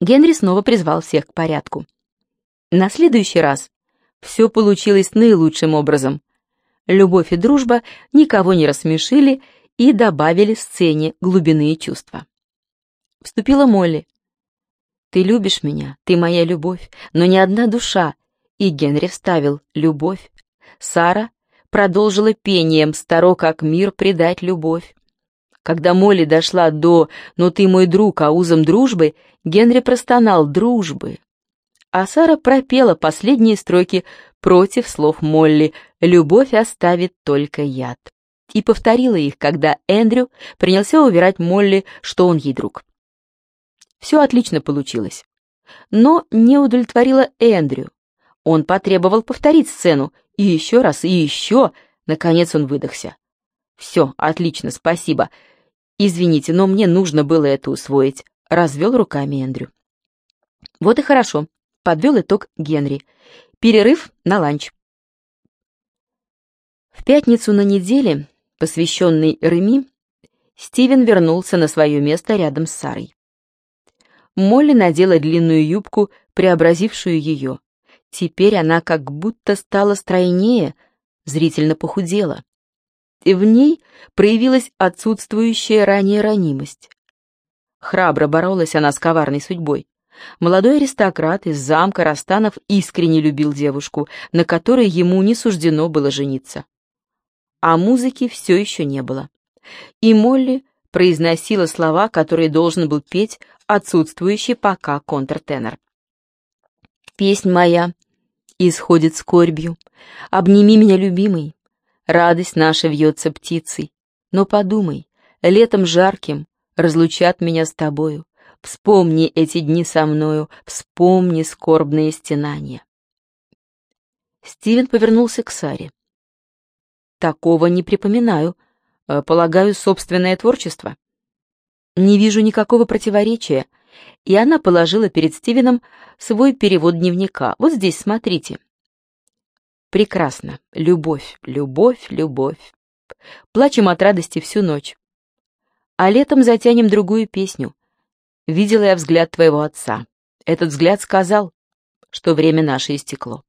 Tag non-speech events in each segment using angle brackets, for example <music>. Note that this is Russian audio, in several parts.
Генри снова призвал всех к порядку. На следующий раз все получилось наилучшим образом. Любовь и дружба никого не рассмешили и добавили сцене глубины и чувства. Вступила Молли. «Ты любишь меня, ты моя любовь, но ни одна душа». И Генри вставил «любовь». Сара продолжила пением «Старо как мир предать любовь». Когда Молли дошла до «Но ты мой друг, а узом дружбы», Генри простонал «дружбы». А Сара пропела последние строки против слов Молли «Любовь оставит только яд» и повторила их, когда Эндрю принялся уверять Молли, что он ей друг. Все отлично получилось. Но не удовлетворило Эндрю. Он потребовал повторить сцену, и еще раз, и еще. Наконец он выдохся. «Все, отлично, спасибо. Извините, но мне нужно было это усвоить», — развел руками Эндрю. «Вот и хорошо», — подвел итог Генри. «Перерыв на ланч». В пятницу на неделе, посвященный Реми, Стивен вернулся на свое место рядом с Сарой. Молли надела длинную юбку, преобразившую ее. Теперь она как будто стала стройнее, зрительно похудела. В ней проявилась отсутствующая ранее ранимость. Храбро боролась она с коварной судьбой. Молодой аристократ из замка Растанов искренне любил девушку, на которой ему не суждено было жениться. А музыки все еще не было. И Молли произносила слова, которые должен был петь отсутствующий пока контртенор. «Песнь моя исходит скорбью, обними меня, любимый, радость наша вьется птицей, но подумай, летом жарким разлучат меня с тобою, вспомни эти дни со мною, вспомни скорбные стенания». Стивен повернулся к Саре. «Такого не припоминаю. Э, полагаю, собственное творчество?» Не вижу никакого противоречия. И она положила перед Стивеном свой перевод дневника. Вот здесь, смотрите. Прекрасно. Любовь, любовь, любовь. Плачем от радости всю ночь. А летом затянем другую песню. Видела я взгляд твоего отца. Этот взгляд сказал, что время наше истекло.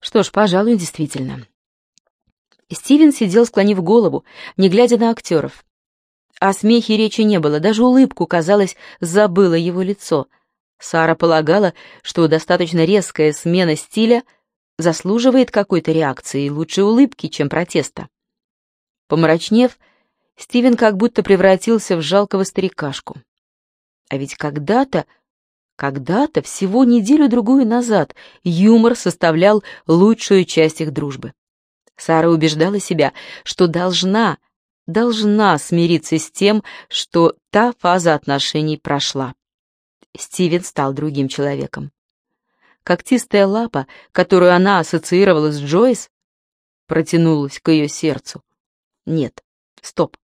Что ж, пожалуй, действительно. Стивен сидел, склонив голову, не глядя на актеров. О смехе речи не было, даже улыбку, казалось, забыло его лицо. Сара полагала, что достаточно резкая смена стиля заслуживает какой-то реакции, лучше улыбки, чем протеста. Помрачнев, Стивен как будто превратился в жалкого старикашку. А ведь когда-то, когда-то, всего неделю-другую назад, юмор составлял лучшую часть их дружбы. Сара убеждала себя, что должна, должна смириться с тем, что та фаза отношений прошла. Стивен стал другим человеком. Когтистая лапа, которую она ассоциировала с Джойс, протянулась к ее сердцу. Нет, стоп.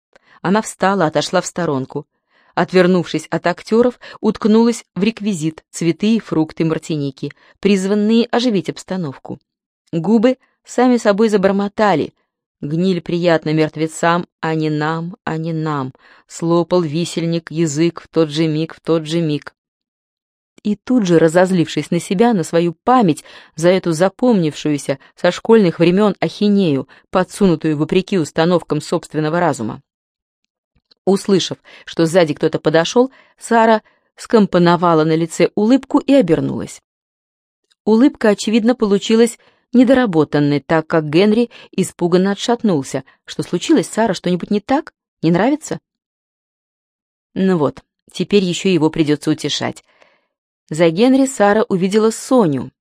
Она встала, отошла в сторонку. Отвернувшись от актеров, уткнулась в реквизит, цветы и фрукты мартиники, призванные оживить обстановку. Губы сами собой забормотали — Гниль приятна мертвецам, а не нам, а не нам. Слопал висельник язык в тот же миг, в тот же миг. И тут же, разозлившись на себя, на свою память, за эту запомнившуюся со школьных времен ахинею, подсунутую вопреки установкам собственного разума. Услышав, что сзади кто-то подошел, Сара скомпоновала на лице улыбку и обернулась. Улыбка, очевидно, получилась недоработанный, так как Генри испуганно отшатнулся. Что случилось, Сара, что-нибудь не так? Не нравится? Ну вот, теперь еще его придется утешать. За Генри Сара увидела Соню,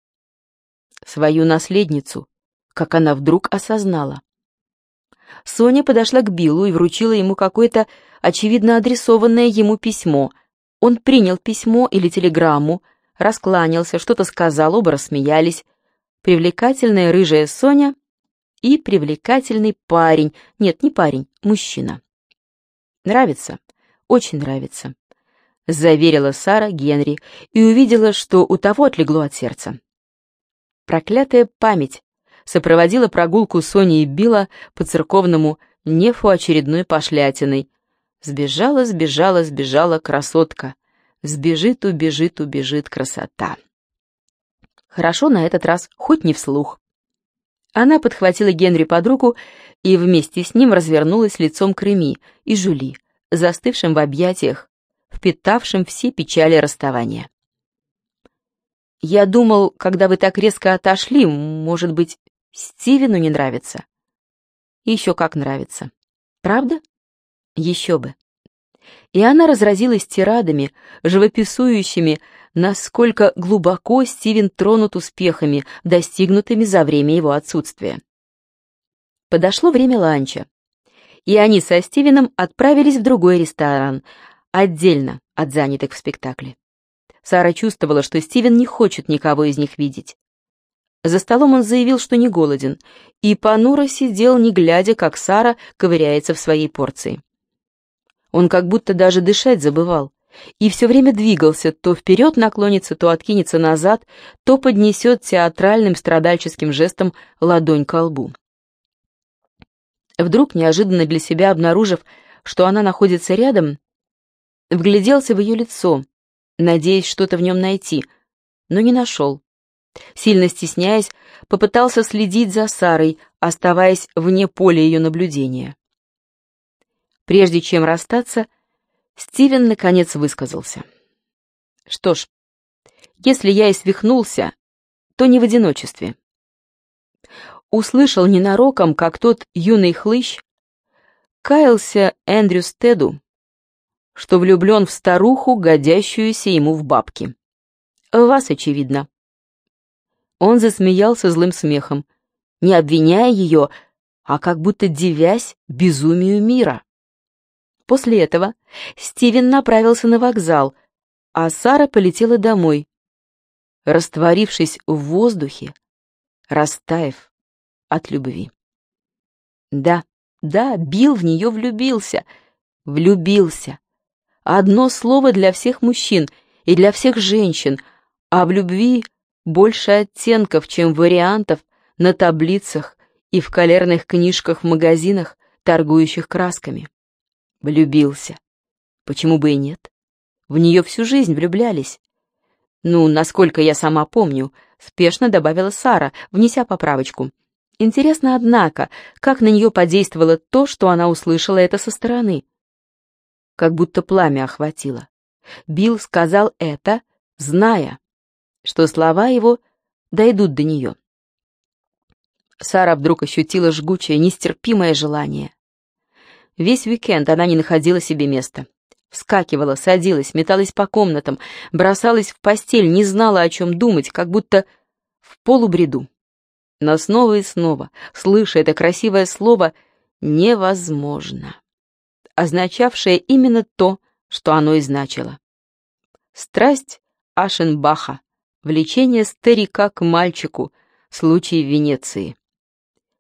свою наследницу, как она вдруг осознала. Соня подошла к Биллу и вручила ему какое-то, очевидно, адресованное ему письмо. Он принял письмо или телеграмму, раскланялся, что-то сказал, оба рассмеялись привлекательная рыжая Соня и привлекательный парень. Нет, не парень, мужчина. Нравится? Очень нравится. Заверила Сара Генри и увидела, что у того отлегло от сердца. Проклятая память сопроводила прогулку Сони и Билла по церковному нефу очередной пошлятиной. Сбежала, сбежала, сбежала красотка. Сбежит, убежит, убежит красота. Хорошо на этот раз, хоть не вслух. Она подхватила Генри под руку и вместе с ним развернулась лицом к Реми и Жули, застывшим в объятиях, впитавшим все печали расставания. «Я думал, когда вы так резко отошли, может быть, Стивену не нравится?» «Еще как нравится. Правда? Еще бы». И она разразилась тирадами, живописующими, насколько глубоко Стивен тронут успехами, достигнутыми за время его отсутствия. Подошло время ланча, и они со Стивеном отправились в другой ресторан, отдельно от занятых в спектакле. Сара чувствовала, что Стивен не хочет никого из них видеть. За столом он заявил, что не голоден, и понуро сидел, не глядя, как Сара ковыряется в своей порции. Он как будто даже дышать забывал, и все время двигался, то вперед наклонится, то откинется назад, то поднесет театральным страдальческим жестом ладонь ко лбу. Вдруг, неожиданно для себя обнаружив, что она находится рядом, вгляделся в ее лицо, надеясь что-то в нем найти, но не нашел. Сильно стесняясь, попытался следить за Сарой, оставаясь вне поля ее наблюдения. Прежде чем расстаться, Стивен наконец высказался. «Что ж, если я и свихнулся, то не в одиночестве. Услышал ненароком, как тот юный хлыщ каялся Эндрю Стеду, что влюблен в старуху, годящуюся ему в бабки. Вас, очевидно. Он засмеялся злым смехом, не обвиняя ее, а как будто девясь безумию мира. После этого Стивен направился на вокзал, а Сара полетела домой, растворившись в воздухе, растаяв от любви. Да, да, Билл в нее влюбился, влюбился. Одно слово для всех мужчин и для всех женщин, а в любви больше оттенков, чем вариантов на таблицах и в калерных книжках в магазинах, торгующих красками. Влюбился. Почему бы и нет? В нее всю жизнь влюблялись. Ну, насколько я сама помню, спешно добавила Сара, внеся поправочку. Интересно, однако, как на нее подействовало то, что она услышала это со стороны. Как будто пламя охватило. Билл сказал это, зная, что слова его дойдут до нее. Сара вдруг ощутила жгучее, нестерпимое желание. Весь уикенд она не находила себе места. Вскакивала, садилась, металась по комнатам, бросалась в постель, не знала, о чем думать, как будто в полубреду. Но снова и снова, слыша это красивое слово «невозможно», означавшее именно то, что оно и значило. Страсть Ашенбаха, влечение старика к мальчику, случай в Венеции.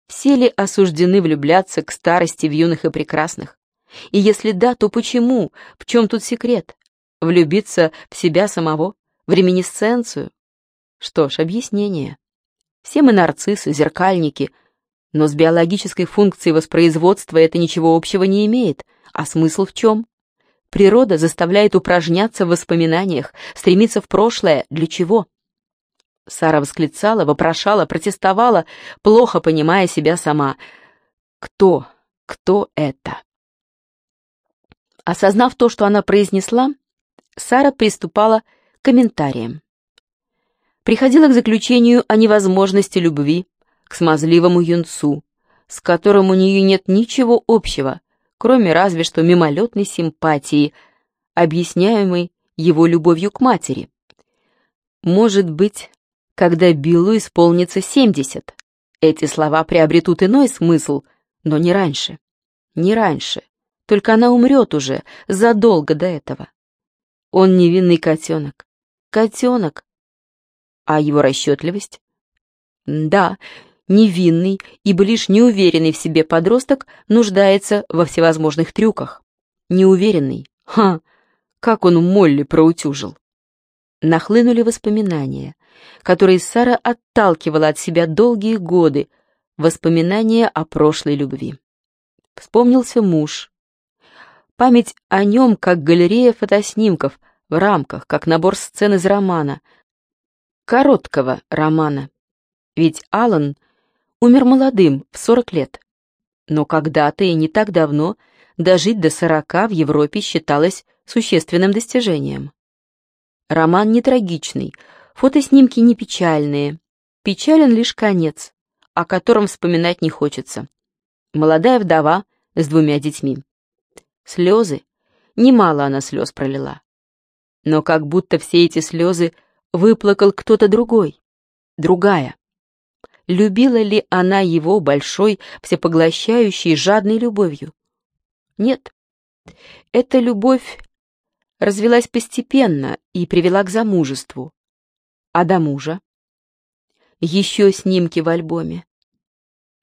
Все ли осуждены влюбляться к старости в юных и прекрасных? И если да, то почему? В чем тут секрет? Влюбиться в себя самого? В реминисценцию? Что ж, объяснение. Все мы нарциссы, зеркальники, но с биологической функцией воспроизводства это ничего общего не имеет. А смысл в чем? Природа заставляет упражняться в воспоминаниях, стремиться в прошлое. Для чего? Сара восклицала, вопрошала, протестовала, плохо понимая себя сама. Кто? Кто это? Осознав то, что она произнесла, Сара приступала к комментариям приходила к заключению о невозможности любви к смазливому юнцу, с которым у нее нет ничего общего, кроме разве что мимолетной симпатии, объясняемой его любовью к матери. Может быть, когда Биллу исполнится семьдесят, эти слова приобретут иной смысл, но не раньше. Не раньше. Только она умрет уже, задолго до этого. Он невинный котенок. Котенок, а его расчетливость? Да, невинный, ибо лишь неуверенный в себе подросток нуждается во всевозможных трюках. Неуверенный. Ха! Как он Молли проутюжил. Нахлынули воспоминания, которые Сара отталкивала от себя долгие годы, воспоминания о прошлой любви. Вспомнился муж. Память о нем, как галерея фотоснимков, в рамках, как набор сцен из романа, короткого романа. Ведь Алан умер молодым, в 40 лет. Но когда-то и не так давно дожить до 40 в Европе считалось существенным достижением. Роман не трагичный, фотоснимки не печальные. Печален лишь конец, о котором вспоминать не хочется. Молодая вдова с двумя детьми. Слезы. Немало она слез пролила. Но как будто все эти слезы выплакал кто-то другой. Другая. Любила ли она его большой, всепоглощающей, жадной любовью? Нет. Эта любовь развелась постепенно и привела к замужеству. А до мужа? Еще снимки в альбоме.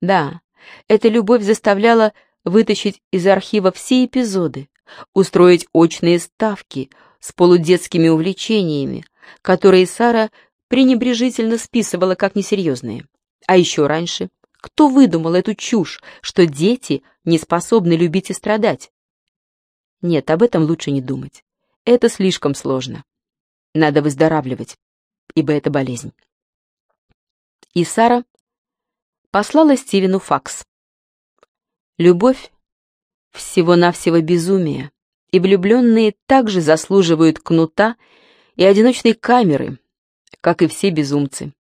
Да, эта любовь заставляла вытащить из архива все эпизоды, устроить очные ставки с полудетскими увлечениями, которые Сара пренебрежительно списывала как несерьезные. А еще раньше, кто выдумал эту чушь, что дети не способны любить и страдать? Нет, об этом лучше не думать. Это слишком сложно. Надо выздоравливать, ибо это болезнь. И Сара послала Стивену факс. Любовь — всего-навсего безумие, и влюбленные также заслуживают кнута и одиночной камеры, как и все безумцы.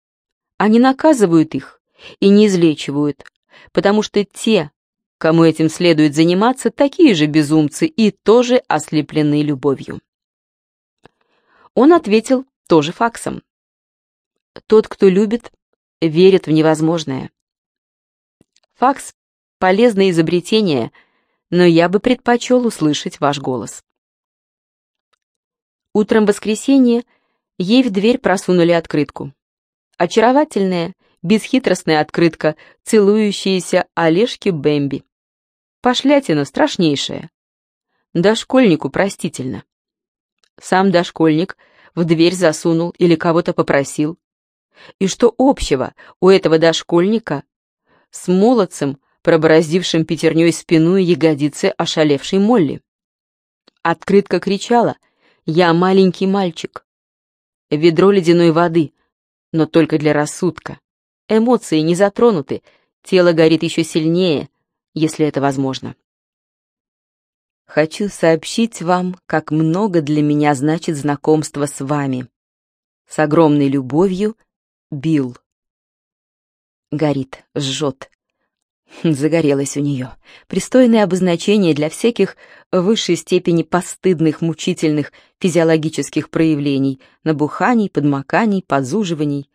Они наказывают их и не излечивают, потому что те, кому этим следует заниматься, такие же безумцы и тоже ослеплены любовью. Он ответил тоже факсом. Тот, кто любит, верит в невозможное. Факс — полезное изобретение, но я бы предпочел услышать ваш голос. Утром воскресенья ей в дверь просунули открытку. Очаровательная, бесхитростная открытка, целующаяся Олежке Бэмби. Пошлятина страшнейшая. Дошкольнику простительно. Сам дошкольник в дверь засунул или кого-то попросил. И что общего у этого дошкольника с молодцем, пробороздившим пятерней спину и ягодицы ошалевшей Молли? Открытка кричала «Я маленький мальчик». Ведро ледяной воды, но только для рассудка. Эмоции не затронуты, тело горит еще сильнее, если это возможно. Хочу сообщить вам, как много для меня значит знакомство с вами. С огромной любовью, Билл. Горит, жжет. <laughs> Загорелось у нее. Пристойное обозначение для всяких в высшей степени постыдных, мучительных физиологических проявлений, набуханий, подмоканий, подзуживаний.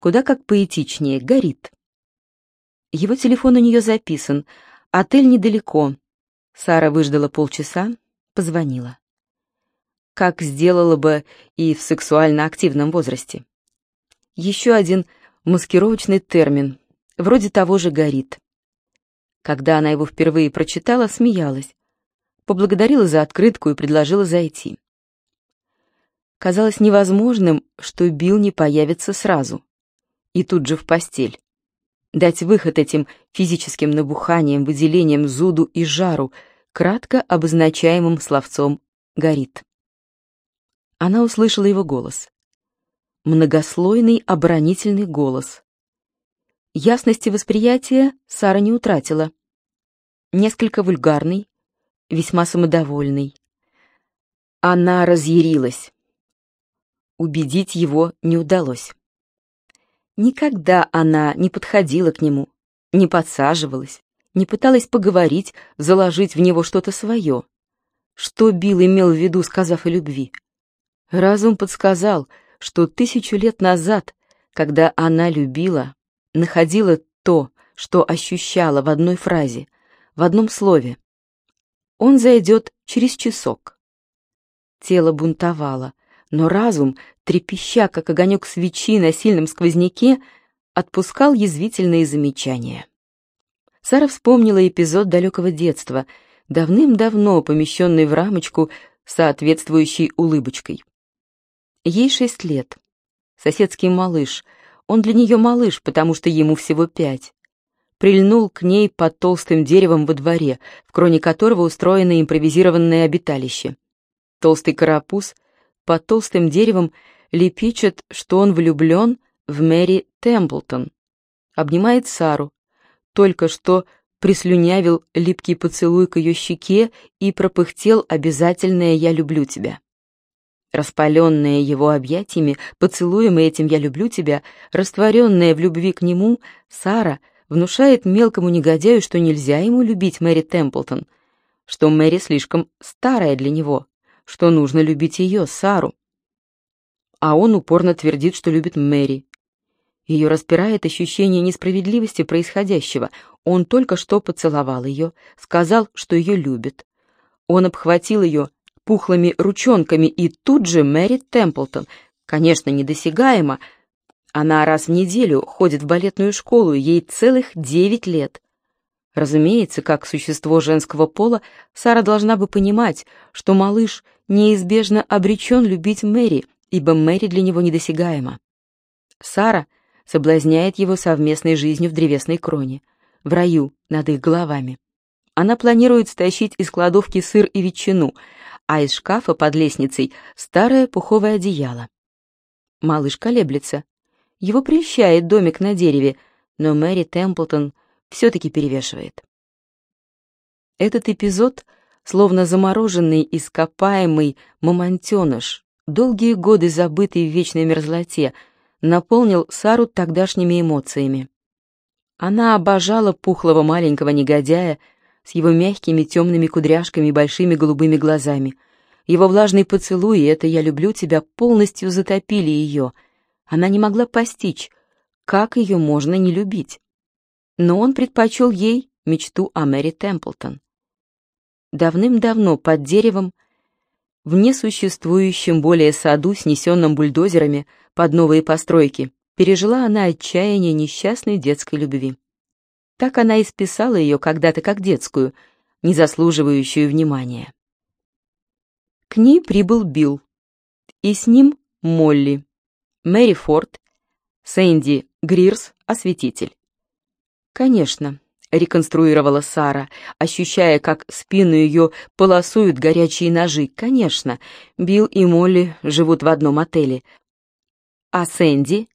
Куда как поэтичнее, горит. Его телефон у нее записан. Отель недалеко, Сара выждала полчаса, позвонила. Как сделала бы и в сексуально активном возрасте. Еще один маскировочный термин, вроде того же «горит». Когда она его впервые прочитала, смеялась, поблагодарила за открытку и предложила зайти. Казалось невозможным, что Билл не появится сразу. И тут же в постель дать выход этим физическим набуханием, выделением зуду и жару, кратко обозначаемым словцом «горит». Она услышала его голос. Многослойный оборонительный голос. Ясности восприятия Сара не утратила. Несколько вульгарный, весьма самодовольный. Она разъярилась. Убедить его не удалось. Никогда она не подходила к нему, не подсаживалась, не пыталась поговорить, заложить в него что-то свое. Что Билл имел в виду, сказав о любви? Разум подсказал, что тысячу лет назад, когда она любила, находила то, что ощущала в одной фразе, в одном слове. Он зайдет через часок. Тело бунтовало, но разум, трепеща, как огонек свечи на сильном сквозняке, отпускал язвительные замечания. Сара вспомнила эпизод далекого детства, давным-давно помещенный в рамочку соответствующей улыбочкой. Ей шесть лет. Соседский малыш. Он для нее малыш, потому что ему всего пять. Прильнул к ней под толстым деревом во дворе, в кроне которого устроено импровизированное обиталище. Толстый карапуз под толстым деревом лепечет, что он влюблен в Мэри Темплтон. Обнимает Сару. Только что прислюнявил липкий поцелуй к ее щеке и пропыхтел обязательное «я люблю тебя». Распаленная его объятиями, поцелуем этим «я люблю тебя», растворенная в любви к нему, Сара внушает мелкому негодяю, что нельзя ему любить Мэри Темплтон, что Мэри слишком старая для него, что нужно любить ее, Сару. А он упорно твердит, что любит Мэри. Ее распирает ощущение несправедливости происходящего. Он только что поцеловал ее, сказал, что ее любит. Он обхватил ее пухлыми ручонками, и тут же Мэри Темплтон, конечно, недосягаема, она раз в неделю ходит в балетную школу, ей целых девять лет. Разумеется, как существо женского пола, Сара должна бы понимать, что малыш неизбежно обречен любить Мэри, ибо Мэри для него недосягаема. Сара соблазняет его совместной жизнью в древесной кроне, в раю над их головами. Она планирует стащить из кладовки сыр и ветчину, а из шкафа под лестницей старое пуховое одеяло. Малыш колеблется. Его прельщает домик на дереве, но Мэри Темплтон все-таки перевешивает. Этот эпизод, словно замороженный ископаемый мамонтеныш, долгие годы забытый в вечной мерзлоте, наполнил Сару тогдашними эмоциями. Она обожала пухлого маленького негодяя, с его мягкими темными кудряшками и большими голубыми глазами. Его влажные поцелуи, это «я люблю тебя» полностью затопили ее. Она не могла постичь, как ее можно не любить. Но он предпочел ей мечту о Мэри Темплтон. Давным-давно под деревом, в несуществующем более саду, снесенном бульдозерами под новые постройки, пережила она отчаяние несчастной детской любви. Так она и списала ее когда-то как детскую, не заслуживающую внимания. К ней прибыл Билл, и с ним Молли, Мэри Форд, Сэнди Грирс, осветитель. Конечно, реконструировала Сара, ощущая, как спину ее полосуют горячие ножи. Конечно, Билл и Молли живут в одном отеле. А Сэнди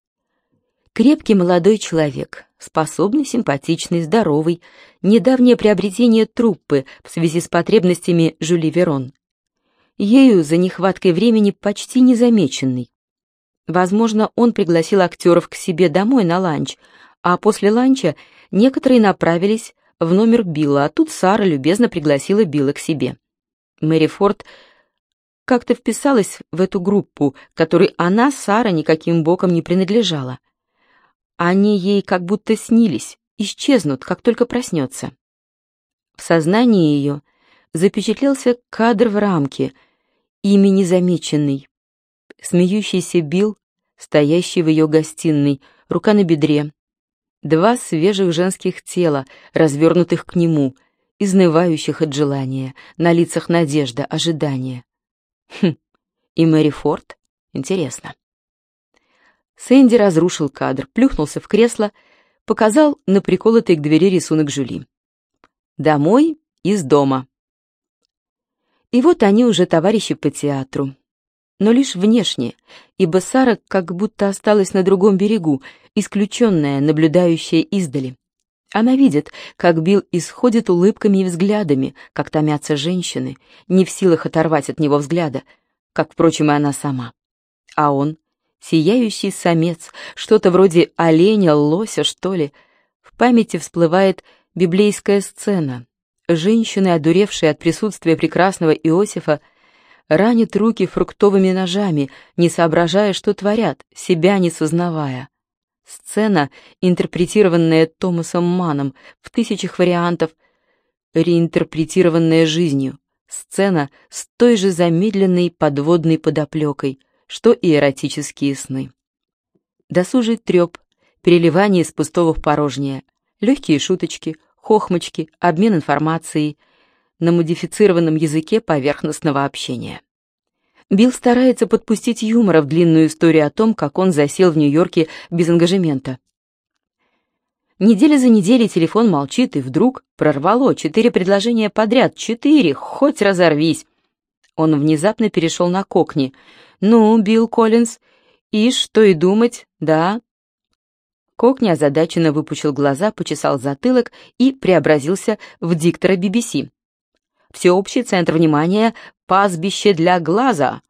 Крепкий молодой человек, способный, симпатичный, здоровый, недавнее приобретение труппы в связи с потребностями Жюли Верон. Ею за нехваткой времени почти незамеченный. Возможно, он пригласил актеров к себе домой на ланч, а после ланча некоторые направились в номер Билла, а тут Сара любезно пригласила Билла к себе. Мэри Форд как-то вписалась в эту группу, которой она, Сара, никаким боком не принадлежала. Они ей как будто снились, исчезнут, как только проснется. В сознании ее запечатлелся кадр в рамке, ими незамеченный. Смеющийся Билл, стоящий в ее гостиной, рука на бедре. Два свежих женских тела, развернутых к нему, изнывающих от желания, на лицах надежда, ожидания. Хм, и Мэри Форд? Интересно. Сэнди разрушил кадр, плюхнулся в кресло, показал на приколотый к двери рисунок Жюли. «Домой из дома». И вот они уже товарищи по театру. Но лишь внешне, ибо Сара как будто осталась на другом берегу, исключенная, наблюдающая издали. Она видит, как Билл исходит улыбками и взглядами, как томятся женщины, не в силах оторвать от него взгляда, как, впрочем, и она сама. А он сияющий самец, что-то вроде оленя, лося, что ли. В памяти всплывает библейская сцена. Женщины, одуревшие от присутствия прекрасного Иосифа, ранят руки фруктовыми ножами, не соображая, что творят, себя не сознавая. Сцена, интерпретированная Томасом Маном в тысячах вариантов, реинтерпретированная жизнью. Сцена с той же замедленной подводной подоплекой — что и эротические сны. Досужий треп, переливание из пустого в порожнее, легкие шуточки, хохмочки, обмен информацией на модифицированном языке поверхностного общения. Билл старается подпустить юмора в длинную историю о том, как он засел в Нью-Йорке без ангажемента. Неделя за неделей телефон молчит, и вдруг прорвало четыре предложения подряд. Четыре, хоть разорвись. Он внезапно перешел на кокни — «Ну, Билл Коллинз, и что и думать, да?» Кокни озадаченно выпучил глаза, почесал затылок и преобразился в диктора BBC. «Всеобщий центр внимания — пастбище для глаза!»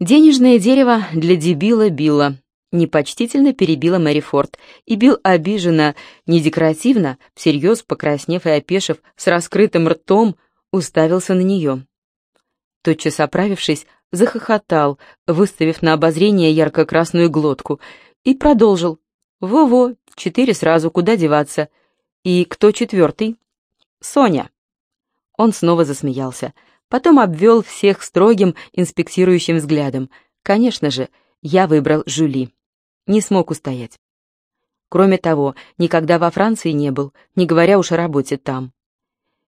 «Денежное дерево для дебила Билла», — непочтительно перебила Мэри Форд, и Билл обиженно, не декоративно, всерьез покраснев и опешив, с раскрытым ртом, уставился на нее. Тотчас оправившись, захохотал, выставив на обозрение ярко-красную глотку, и продолжил. «Во-во, четыре сразу, куда деваться? И кто четвертый?» «Соня». Он снова засмеялся, потом обвел всех строгим, инспектирующим взглядом. «Конечно же, я выбрал Жюли. Не смог устоять. Кроме того, никогда во Франции не был, не говоря уж о работе там.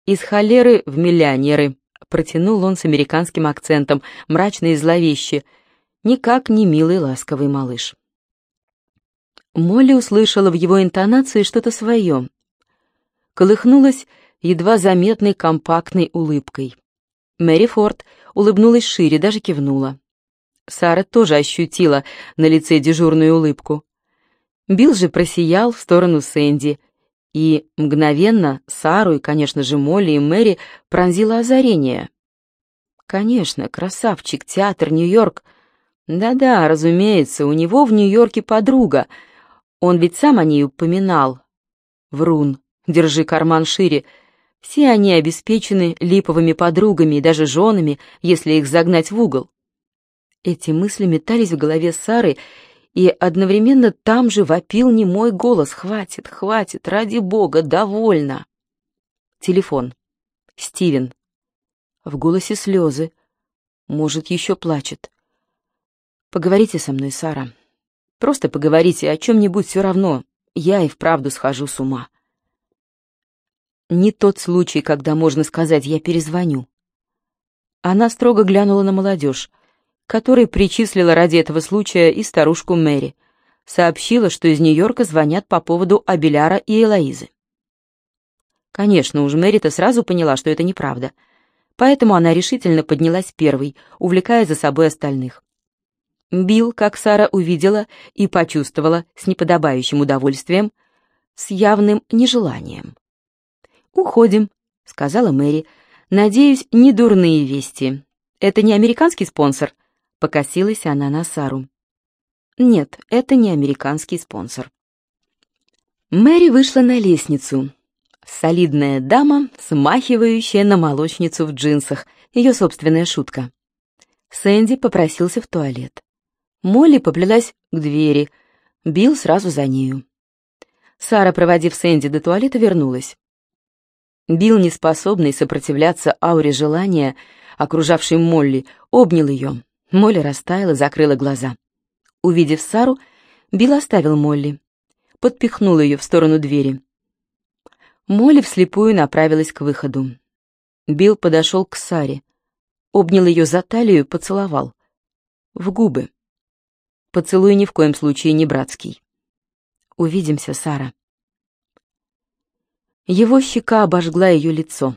Из холеры в миллионеры, Протянул он с американским акцентом, мрачно и зловеще. Никак не милый ласковый малыш. Молли услышала в его интонации что-то свое. Колыхнулась едва заметной компактной улыбкой. Мэри Форд улыбнулась шире, даже кивнула. Сара тоже ощутила на лице дежурную улыбку. Билл же просиял в сторону Сэнди, и мгновенно Сару и, конечно же, Молли и Мэри пронзило озарение. Конечно, красавчик, театр, Нью-Йорк. Да-да, разумеется, у него в Нью-Йорке подруга. Он ведь сам о ней упоминал. Врун, держи карман шире. Все они обеспечены липовыми подругами и даже женами, если их загнать в угол. Эти мысли метались в голове Сары, и одновременно там же вопил не мой голос «Хватит, хватит, ради бога, довольно!» Телефон. Стивен. В голосе слезы. Может, еще плачет. «Поговорите со мной, Сара. Просто поговорите о чем-нибудь все равно. Я и вправду схожу с ума». Не тот случай, когда можно сказать «я перезвоню». Она строго глянула на молодежь который причислила ради этого случая и старушку Мэри. Сообщила, что из Нью-Йорка звонят по поводу Абеляра и Элоизы. Конечно, уж Мэри-то сразу поняла, что это неправда. Поэтому она решительно поднялась первой, увлекая за собой остальных. Билл, как Сара увидела и почувствовала с неподобающим удовольствием, с явным нежеланием. «Уходим», — сказала Мэри. «Надеюсь, не дурные вести. Это не американский спонсор?» Покосилась она на Сару. Нет, это не американский спонсор. Мэри вышла на лестницу. Солидная дама, смахивающая на молочницу в джинсах, ее собственная шутка. Сэнди попросился в туалет. Молли поплелась к двери, Билл сразу за нею. Сара, проводив Сэнди до туалета, вернулась. Билл, неспособный сопротивляться ауре желания, окружавшей Молли, обнял ее, Молли растаяла, закрыла глаза. Увидев Сару, Билл оставил Молли. Подпихнул ее в сторону двери. Молли вслепую направилась к выходу. Билл подошел к Саре, обнял ее за талию, поцеловал. В губы. Поцелуй ни в коем случае не братский. «Увидимся, Сара». Его щека обожгла ее лицо.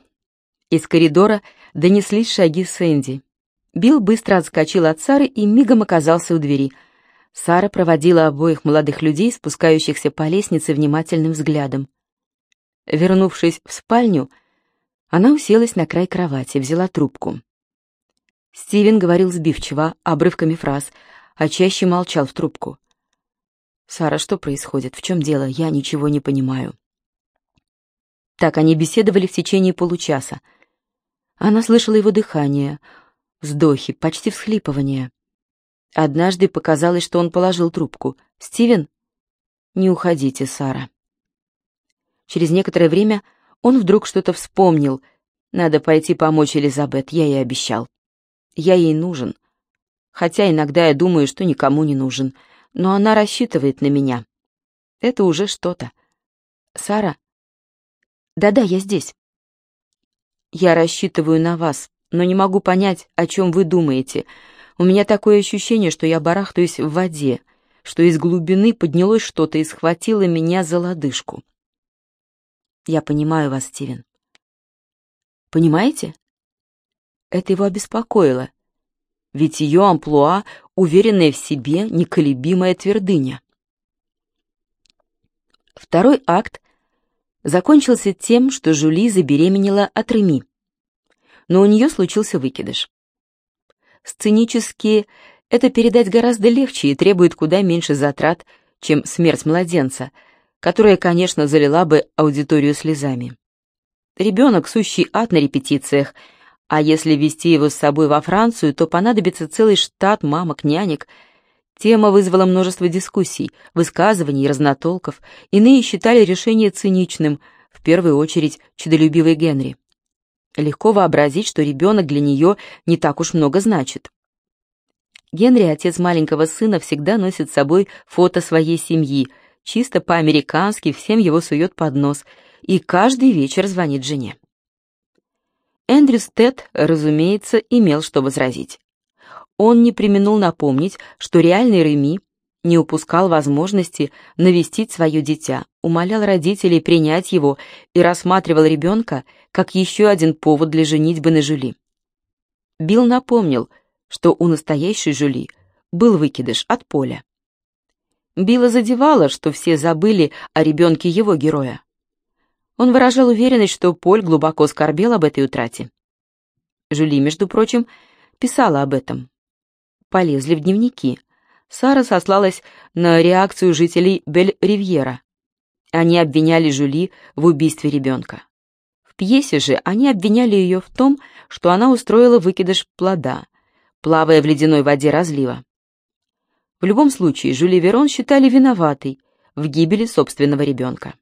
Из коридора донеслись шаги Сэнди. Билл быстро отскочил от Сары и мигом оказался у двери. Сара проводила обоих молодых людей, спускающихся по лестнице, внимательным взглядом. Вернувшись в спальню, она уселась на край кровати, взяла трубку. Стивен говорил сбивчиво, обрывками фраз, а чаще молчал в трубку. «Сара, что происходит? В чем дело? Я ничего не понимаю». Так они беседовали в течение получаса. Она слышала его дыхание, вздохи, почти всхлипывания. Однажды показалось, что он положил трубку. «Стивен?» «Не уходите, Сара». Через некоторое время он вдруг что-то вспомнил. «Надо пойти помочь Элизабет, я ей обещал. Я ей нужен. Хотя иногда я думаю, что никому не нужен. Но она рассчитывает на меня. Это уже что-то. Сара?» «Да-да, я здесь». «Я рассчитываю на вас, но не могу понять, о чем вы думаете. У меня такое ощущение, что я барахтаюсь в воде, что из глубины поднялось что-то и схватило меня за лодыжку. Я понимаю вас, Стивен. Понимаете? Это его обеспокоило. ведь ее амплуа — уверенная в себе, неколебимая твердыня. Второй акт закончился тем, что Жули забеременела от Реми. Но у нее случился выкидыш. Сценически это передать гораздо легче и требует куда меньше затрат, чем смерть младенца, которая, конечно, залила бы аудиторию слезами. Ребенок — сущий ад на репетициях, а если вести его с собой во Францию, то понадобится целый штат мамок, нянек — Тема вызвала множество дискуссий, высказываний разнотолков. Иные считали решение циничным, в первую очередь чудолюбивый Генри. Легко вообразить, что ребенок для нее не так уж много значит. Генри, отец маленького сына, всегда носит с собой фото своей семьи, чисто по-американски всем его сует под нос, и каждый вечер звонит жене. Эндрю Стед, разумеется, имел что возразить он не применул напомнить, что реальный Реми не упускал возможности навестить свое дитя, умолял родителей принять его и рассматривал ребенка как еще один повод для женитьбы на Жюли. Билл напомнил, что у настоящей Жюли был выкидыш от поля. Билла задевало, что все забыли о ребенке его героя. Он выражал уверенность, что Поль глубоко скорбел об этой утрате. Жюли, между прочим, писала об этом полезли в дневники. Сара сослалась на реакцию жителей Бель-Ривьера. Они обвиняли Жюли в убийстве ребенка. Пьесе же они обвиняли ее в том, что она устроила выкидыш плода, плавая в ледяной воде разлива. В любом случае, Жюли Верон считали виноватой в гибели собственного ребенка.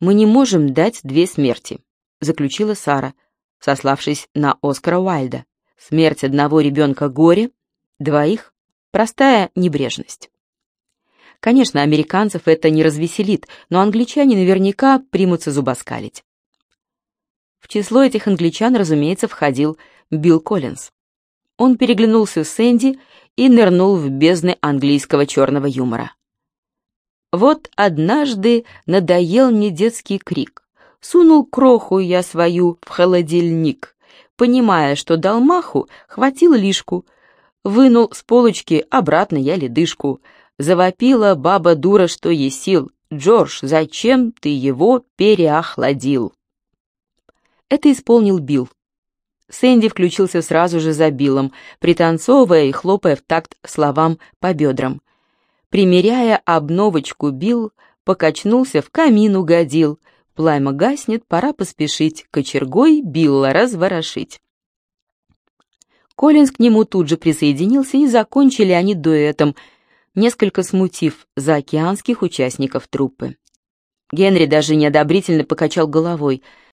«Мы не можем дать две смерти», — заключила Сара, сославшись на Оскара Уайльда. Смерть одного ребенка горе, двоих — простая небрежность. Конечно, американцев это не развеселит, но англичане наверняка примутся зубоскалить. В число этих англичан, разумеется, входил Билл Коллинз. Он переглянулся с Энди и нырнул в бездны английского черного юмора. Вот однажды надоел мне детский крик. Сунул кроху я свою в холодильник понимая, что дал маху, хватил лишку, вынул с полочки обратно я ледышку. Завопила баба дура, что есть сил. «Джордж, зачем ты его переохладил?» Это исполнил Билл. Сэнди включился сразу же за Биллом, пританцовывая и хлопая в такт словам по бедрам. Примеряя обновочку, Билл покачнулся, в камин угодил — Пламя гаснет, пора поспешить, кочергой Билла разворошить. Коллинз к нему тут же присоединился, и закончили они дуэтом, несколько смутив заокеанских участников труппы. Генри даже неодобрительно покачал головой.